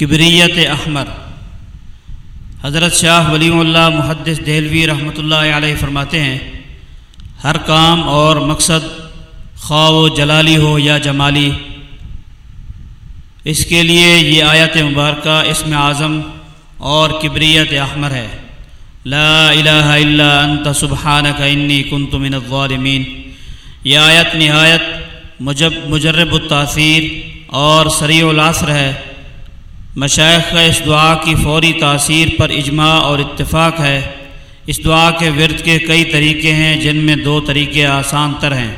کبریت احمر حضرت شاہ ولی اللہ محدث دہلوی رحمۃ اللہ علیہ فرماتے ہیں، ہر کام اور مقصد خواہ و جلالی ہو یا جمالی، اس کے لیے یہ آیت مبارکہ اسم اعظم اور کبریت احمر ہے۔ لا الہ الا انت سبحانک انی کنت من الظالمین۔ یہ آیت نہایت مجب، مجرب التاثیر اور سریع العصر ہے۔ مشائق کا اس دعا کی فوری تاثیر پر اجماع اور اتفاق ہے۔ اس دعا کے ورد کے کئی طریقے ہیں جن میں دو طریقے آسان تر ہیں۔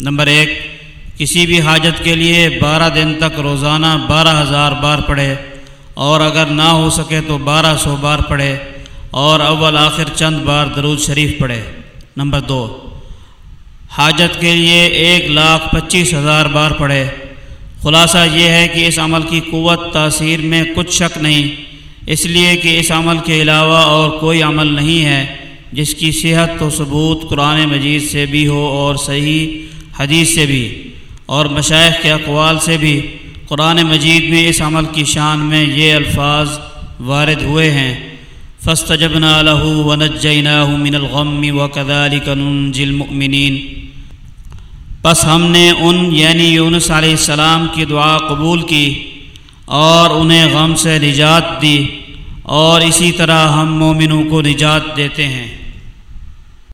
نمبر ایک، کسی بھی حاجت کے لیے بارہ دن تک روزانہ بارہ ہزار بار پڑھے۔ اور اگر نہ ہو سکے تو بارہ سو بار پڑھے۔ اور اول آخر چند بار درود شریف پڑھے۔ نمبر دو، حاجت کے لیے ایک لاکھ پچیس ہزار بار پڑھے۔ خلاصہ یہ ہے کہ اس عمل کی قوت تاثیر میں کچھ شک نہیں، اس لیے کہ اس عمل کے علاوہ اور کوئی عمل نہیں ہے، جس کی صحت و ثبوت قرآن مجید سے بھی ہو اور صحیح حدیث سے بھی، اور مشائق کے اقوال سے بھی۔ قرآن مجید میں اس عمل کی شان میں یہ الفاظ وارد ہوئے ہیں۔ فسط جبن ونجین من الغم و کدالک المؤمنین۔ بس ہم نے ان یعنی یونس علیہ السلام کی دعا قبول کی اور انہیں غم سے نجات دی اور اسی طرح ہم مومنوں کو نجات دیتے ہیں۔